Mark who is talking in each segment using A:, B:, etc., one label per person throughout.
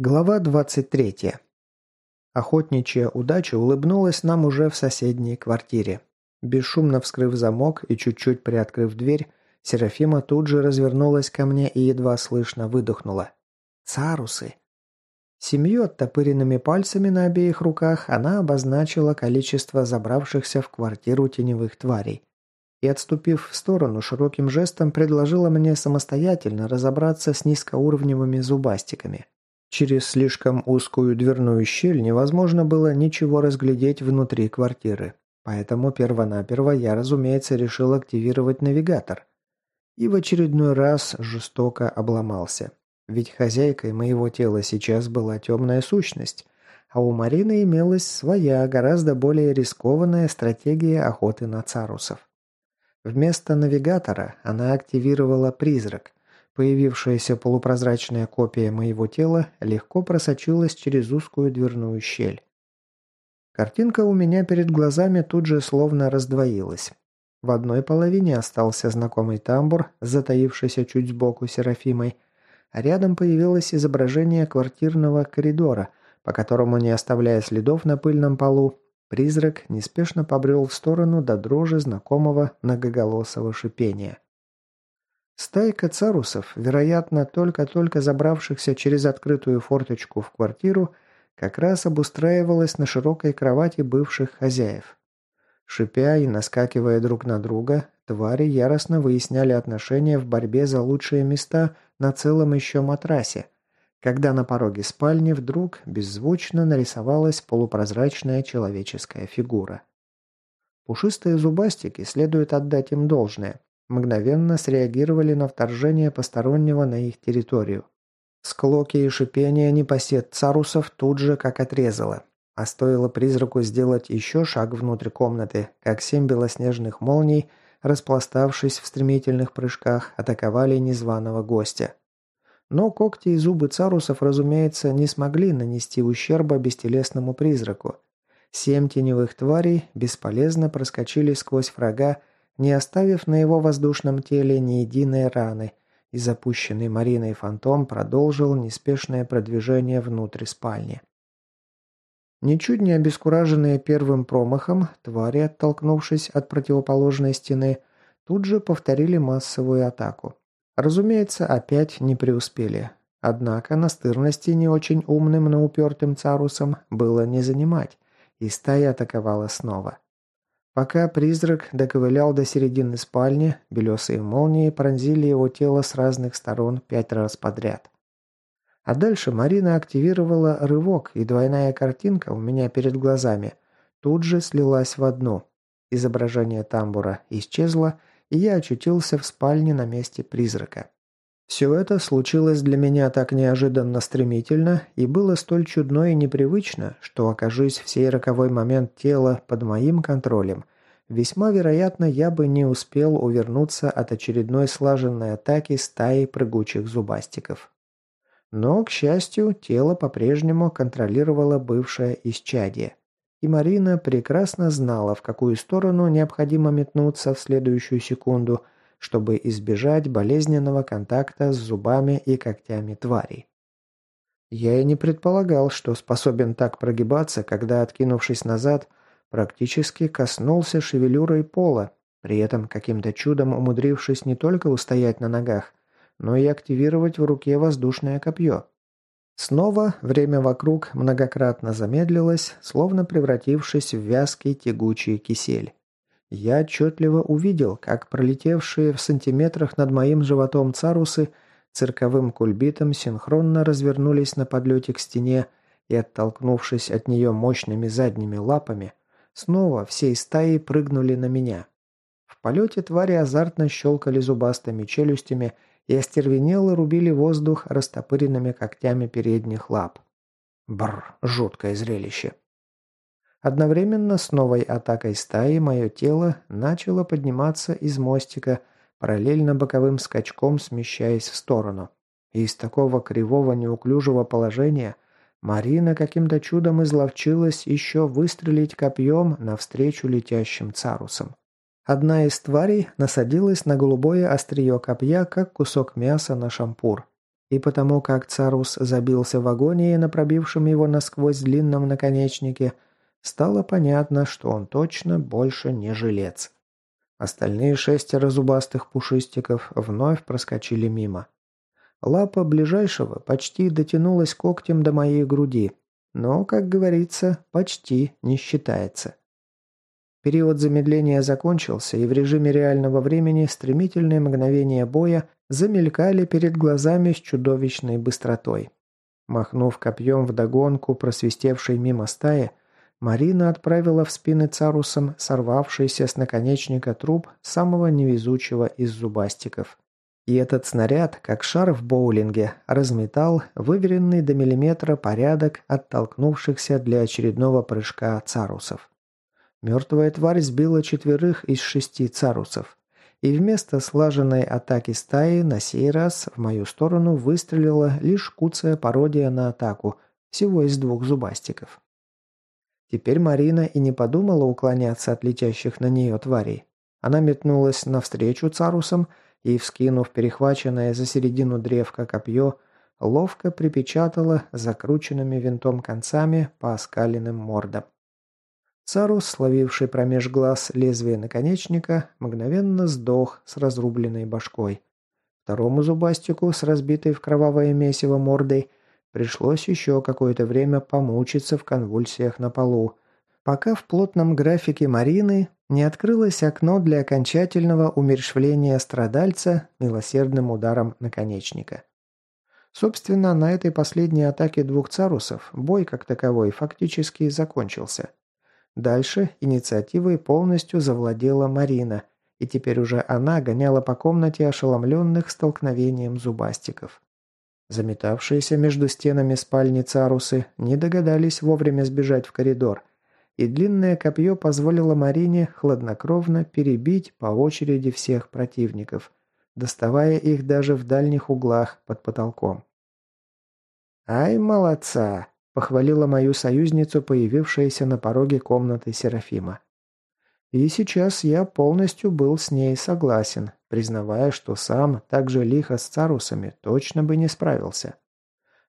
A: Глава 23. Охотничья удача улыбнулась нам уже в соседней квартире. Бесшумно вскрыв замок и чуть-чуть приоткрыв дверь, Серафима тут же развернулась ко мне и едва слышно выдохнула. «Царусы!» Семью оттопыренными пальцами на обеих руках она обозначила количество забравшихся в квартиру теневых тварей. И, отступив в сторону, широким жестом предложила мне самостоятельно разобраться с низкоуровневыми зубастиками. Через слишком узкую дверную щель невозможно было ничего разглядеть внутри квартиры. Поэтому первонаперво я, разумеется, решил активировать навигатор. И в очередной раз жестоко обломался. Ведь хозяйкой моего тела сейчас была темная сущность, а у Марины имелась своя, гораздо более рискованная стратегия охоты на царусов. Вместо навигатора она активировала призрак, Появившаяся полупрозрачная копия моего тела легко просочилась через узкую дверную щель. Картинка у меня перед глазами тут же словно раздвоилась. В одной половине остался знакомый тамбур, затаившийся чуть сбоку Серафимой, а рядом появилось изображение квартирного коридора, по которому, не оставляя следов на пыльном полу, призрак неспешно побрел в сторону до дрожи знакомого многоголосого шипения. Стайка царусов, вероятно, только-только забравшихся через открытую форточку в квартиру, как раз обустраивалась на широкой кровати бывших хозяев. Шипя и наскакивая друг на друга, твари яростно выясняли отношения в борьбе за лучшие места на целом еще матрасе, когда на пороге спальни вдруг беззвучно нарисовалась полупрозрачная человеческая фигура. Пушистые зубастики, следует отдать им должное, мгновенно среагировали на вторжение постороннего на их территорию. Склоки и шипение непосед царусов тут же как отрезало. А стоило призраку сделать еще шаг внутрь комнаты, как семь белоснежных молний, распластавшись в стремительных прыжках, атаковали незваного гостя. Но когти и зубы царусов, разумеется, не смогли нанести ущерба бестелесному призраку. Семь теневых тварей бесполезно проскочили сквозь врага не оставив на его воздушном теле ни единой раны, и запущенный Мариной фантом продолжил неспешное продвижение внутрь спальни. Ничуть не обескураженные первым промахом, твари, оттолкнувшись от противоположной стены, тут же повторили массовую атаку. Разумеется, опять не преуспели. Однако настырности не очень умным, но упертым царусом было не занимать, и стая атаковала снова. Пока призрак доковылял до середины спальни, белесые молнии пронзили его тело с разных сторон пять раз подряд. А дальше Марина активировала рывок, и двойная картинка у меня перед глазами тут же слилась в одну. Изображение тамбура исчезло, и я очутился в спальне на месте призрака. Все это случилось для меня так неожиданно стремительно и было столь чудно и непривычно, что, окажись в сей роковой момент тела под моим контролем, весьма вероятно, я бы не успел увернуться от очередной слаженной атаки стаи прыгучих зубастиков. Но, к счастью, тело по-прежнему контролировало бывшее исчадие. И Марина прекрасно знала, в какую сторону необходимо метнуться в следующую секунду – чтобы избежать болезненного контакта с зубами и когтями тварей. Я и не предполагал, что способен так прогибаться, когда, откинувшись назад, практически коснулся шевелюрой пола, при этом каким-то чудом умудрившись не только устоять на ногах, но и активировать в руке воздушное копье. Снова время вокруг многократно замедлилось, словно превратившись в вязкий тягучий кисель. Я отчетливо увидел, как пролетевшие в сантиметрах над моим животом царусы цирковым кульбитом синхронно развернулись на подлете к стене и, оттолкнувшись от нее мощными задними лапами, снова всей стаей прыгнули на меня. В полете твари азартно щелкали зубастыми челюстями и остервенело рубили воздух растопыренными когтями передних лап. Бррр, жуткое зрелище. Одновременно с новой атакой стаи мое тело начало подниматься из мостика, параллельно боковым скачком смещаясь в сторону. И из такого кривого неуклюжего положения Марина каким-то чудом изловчилась еще выстрелить копьем навстречу летящим царусам. Одна из тварей насадилась на голубое острие копья, как кусок мяса на шампур. И потому как Царус забился в агонии на пробившем его насквозь длинном наконечнике, стало понятно, что он точно больше не жилец. Остальные шестеро зубастых пушистиков вновь проскочили мимо. Лапа ближайшего почти дотянулась когтем до моей груди, но, как говорится, почти не считается. Период замедления закончился, и в режиме реального времени стремительные мгновения боя замелькали перед глазами с чудовищной быстротой. Махнув копьем вдогонку просвистевшей мимо стаи, Марина отправила в спины царусам сорвавшийся с наконечника труп самого невезучего из зубастиков. И этот снаряд, как шар в боулинге, разметал выверенный до миллиметра порядок оттолкнувшихся для очередного прыжка царусов. Мертвая тварь сбила четверых из шести царусов. И вместо слаженной атаки стаи на сей раз в мою сторону выстрелила лишь куцая пародия на атаку, всего из двух зубастиков. Теперь Марина и не подумала уклоняться от летящих на нее тварей. Она метнулась навстречу царусам и, вскинув перехваченное за середину древка копье, ловко припечатала закрученными винтом концами по оскаленным мордам. Царус, словивший промеж глаз лезвие наконечника, мгновенно сдох с разрубленной башкой. Второму зубастику с разбитой в кровавое месиво мордой пришлось еще какое-то время помучиться в конвульсиях на полу, пока в плотном графике Марины не открылось окно для окончательного умерщвления страдальца милосердным ударом наконечника. Собственно, на этой последней атаке двух царусов бой как таковой фактически закончился. Дальше инициативой полностью завладела Марина, и теперь уже она гоняла по комнате ошеломленных столкновением зубастиков. Заметавшиеся между стенами спальни Царусы не догадались вовремя сбежать в коридор, и длинное копье позволило Марине хладнокровно перебить по очереди всех противников, доставая их даже в дальних углах под потолком. «Ай, молодца!» Похвалила мою союзницу, появившаяся на пороге комнаты Серафима. И сейчас я полностью был с ней согласен, признавая, что сам, так же лихо с царусами, точно бы не справился.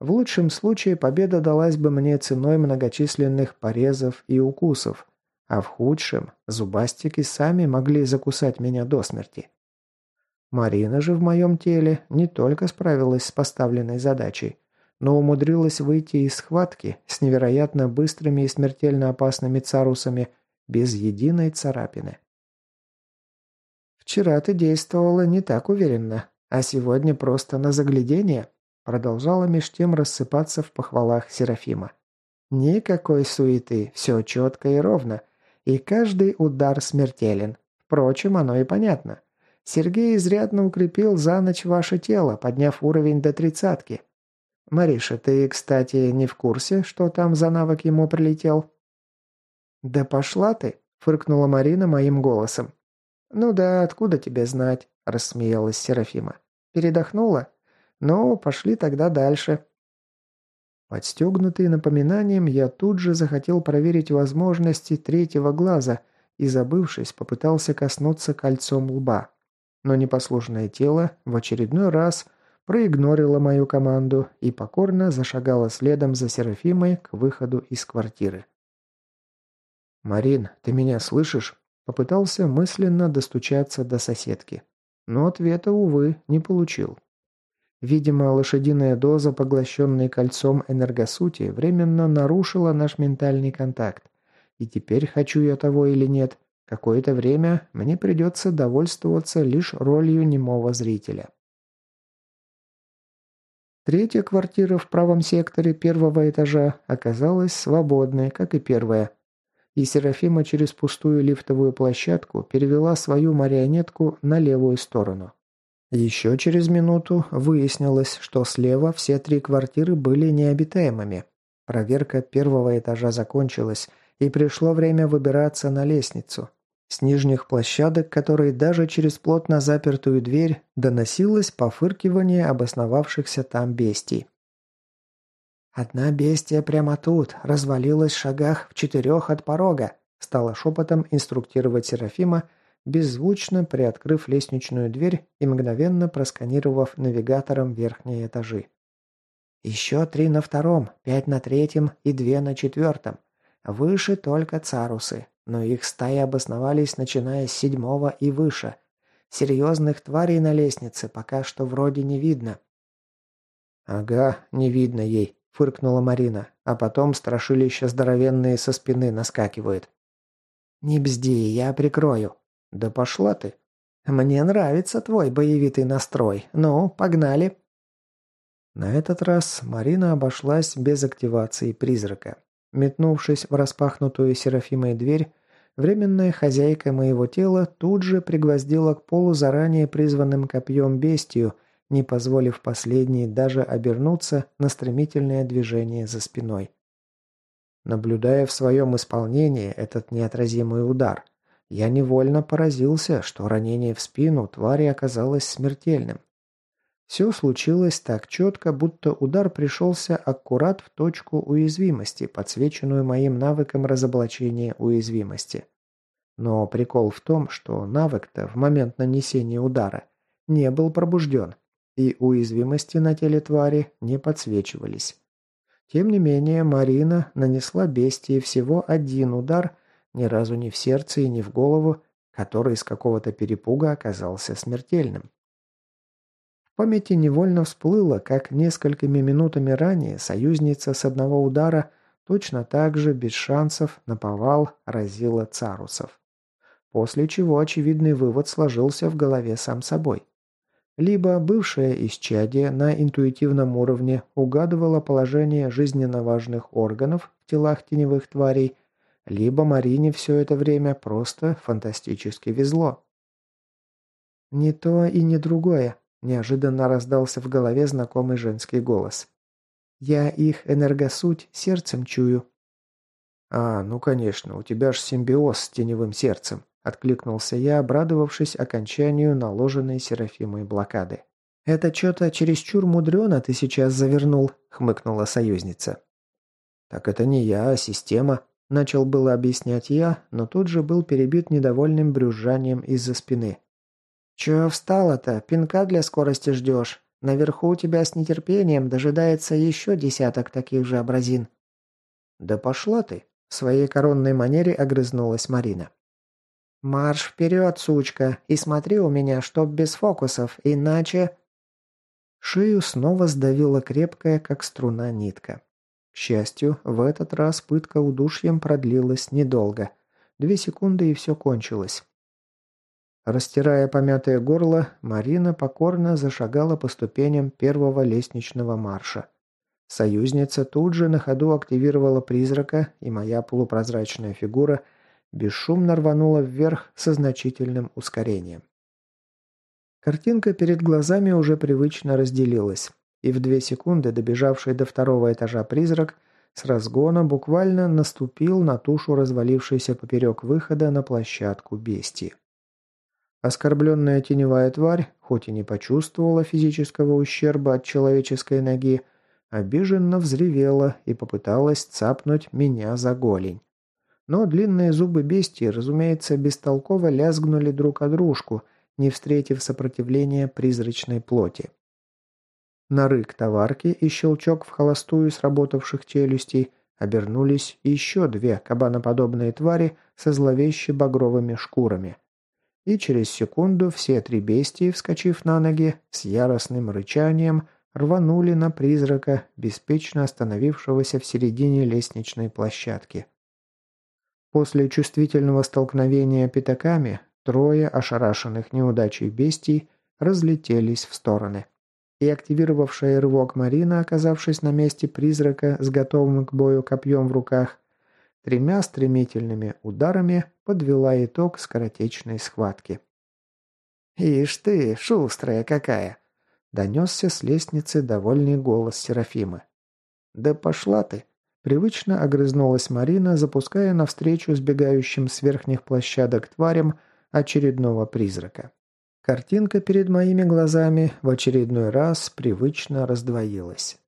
A: В лучшем случае победа далась бы мне ценой многочисленных порезов и укусов, а в худшем зубастики сами могли закусать меня до смерти. Марина же в моем теле не только справилась с поставленной задачей, но умудрилась выйти из схватки с невероятно быстрыми и смертельно опасными царусами без единой царапины. «Вчера ты действовала не так уверенно, а сегодня просто на заглядение», продолжала меж тем рассыпаться в похвалах Серафима. «Никакой суеты, все четко и ровно, и каждый удар смертелен. Впрочем, оно и понятно. Сергей изрядно укрепил за ночь ваше тело, подняв уровень до тридцатки. «Мариша, ты, кстати, не в курсе, что там за навык ему прилетел?» «Да пошла ты!» – фыркнула Марина моим голосом. «Ну да, откуда тебе знать?» – рассмеялась Серафима. «Передохнула? Ну, пошли тогда дальше». Подстегнутый напоминанием, я тут же захотел проверить возможности третьего глаза и, забывшись, попытался коснуться кольцом лба. Но непослушное тело в очередной раз проигнорила мою команду и покорно зашагала следом за Серафимой к выходу из квартиры. «Марин, ты меня слышишь?» Попытался мысленно достучаться до соседки. Но ответа, увы, не получил. Видимо, лошадиная доза, поглощенной кольцом энергосути, временно нарушила наш ментальный контакт. И теперь, хочу я того или нет, какое-то время мне придется довольствоваться лишь ролью немого зрителя. Третья квартира в правом секторе первого этажа оказалась свободной, как и первая. И Серафима через пустую лифтовую площадку перевела свою марионетку на левую сторону. Еще через минуту выяснилось, что слева все три квартиры были необитаемыми. Проверка первого этажа закончилась, и пришло время выбираться на лестницу. С нижних площадок, которые даже через плотно запертую дверь, доносилось пофыркивание обосновавшихся там бестий. «Одна бестия прямо тут, развалилась в шагах в четырех от порога», стала шепотом инструктировать Серафима, беззвучно приоткрыв лестничную дверь и мгновенно просканировав навигатором верхние этажи. «Еще три на втором, пять на третьем и две на четвертом. Выше только царусы, но их стаи обосновались, начиная с седьмого и выше. Серьезных тварей на лестнице пока что вроде не видно». «Ага, не видно ей», — фыркнула Марина, а потом страшилище здоровенные со спины наскакивает. «Не бзди, я прикрою», «Да пошла ты!» «Мне нравится твой боевитый настрой. Ну, погнали!» На этот раз Марина обошлась без активации призрака. Метнувшись в распахнутую Серафимой дверь, временная хозяйка моего тела тут же пригвоздила к полу заранее призванным копьем бестию, не позволив последней даже обернуться на стремительное движение за спиной. Наблюдая в своем исполнении этот неотразимый удар – я невольно поразился, что ранение в спину твари оказалось смертельным. Все случилось так четко, будто удар пришелся аккурат в точку уязвимости, подсвеченную моим навыком разоблачения уязвимости. Но прикол в том, что навык-то в момент нанесения удара не был пробужден, и уязвимости на теле твари не подсвечивались. Тем не менее, Марина нанесла бестии всего один удар – ни разу не в сердце и не в голову, который из какого-то перепуга оказался смертельным. В памяти невольно всплыло, как несколькими минутами ранее союзница с одного удара точно так же, без шансов, наповал разила царусов. После чего очевидный вывод сложился в голове сам собой. Либо бывшее исчадие на интуитивном уровне угадывало положение жизненно важных органов в телах теневых тварей – либо Марине все это время просто фантастически везло. «Не то и не другое», – неожиданно раздался в голове знакомый женский голос. «Я их энергосуть сердцем чую». «А, ну конечно, у тебя ж симбиоз с теневым сердцем», – откликнулся я, обрадовавшись окончанию наложенной Серафимой блокады. «Это что-то чересчур мудрено ты сейчас завернул», – хмыкнула союзница. «Так это не я, а система», Начал было объяснять я, но тут же был перебит недовольным брюзжанием из-за спины. «Чё встала-то? Пинка для скорости ждёшь? Наверху у тебя с нетерпением дожидается ещё десяток таких же образин». «Да пошла ты!» – в своей коронной манере огрызнулась Марина. «Марш вперёд, сучка, и смотри у меня, чтоб без фокусов, иначе...» Шею снова сдавила крепкая, как струна, нитка. К счастью, в этот раз пытка удушьем продлилась недолго. Две секунды и все кончилось. Растирая помятое горло, Марина покорно зашагала по ступеням первого лестничного марша. Союзница тут же на ходу активировала призрака, и моя полупрозрачная фигура бесшумно рванула вверх со значительным ускорением. Картинка перед глазами уже привычно разделилась и в две секунды добежавший до второго этажа призрак с разгона буквально наступил на тушу развалившейся поперек выхода на площадку бестии. Оскорбленная теневая тварь, хоть и не почувствовала физического ущерба от человеческой ноги, обиженно взревела и попыталась цапнуть меня за голень. Но длинные зубы бестии, разумеется, бестолково лязгнули друг о дружку, не встретив сопротивления призрачной плоти. На рык товарки и щелчок в холостую сработавших челюстей обернулись еще две кабаноподобные твари со зловеще багровыми шкурами. И через секунду все три бестии, вскочив на ноги, с яростным рычанием рванули на призрака, беспечно остановившегося в середине лестничной площадки. После чувствительного столкновения пятаками трое ошарашенных неудачей бестий разлетелись в стороны и активировавшая рывок Марина, оказавшись на месте призрака с готовым к бою копьем в руках, тремя стремительными ударами подвела итог скоротечной схватки. «Ишь ты, шустрая какая!» – донесся с лестницы довольный голос Серафимы. «Да пошла ты!» – привычно огрызнулась Марина, запуская навстречу сбегающим с верхних площадок тварям очередного призрака. Картинка перед моими глазами в очередной раз привычно раздвоилась.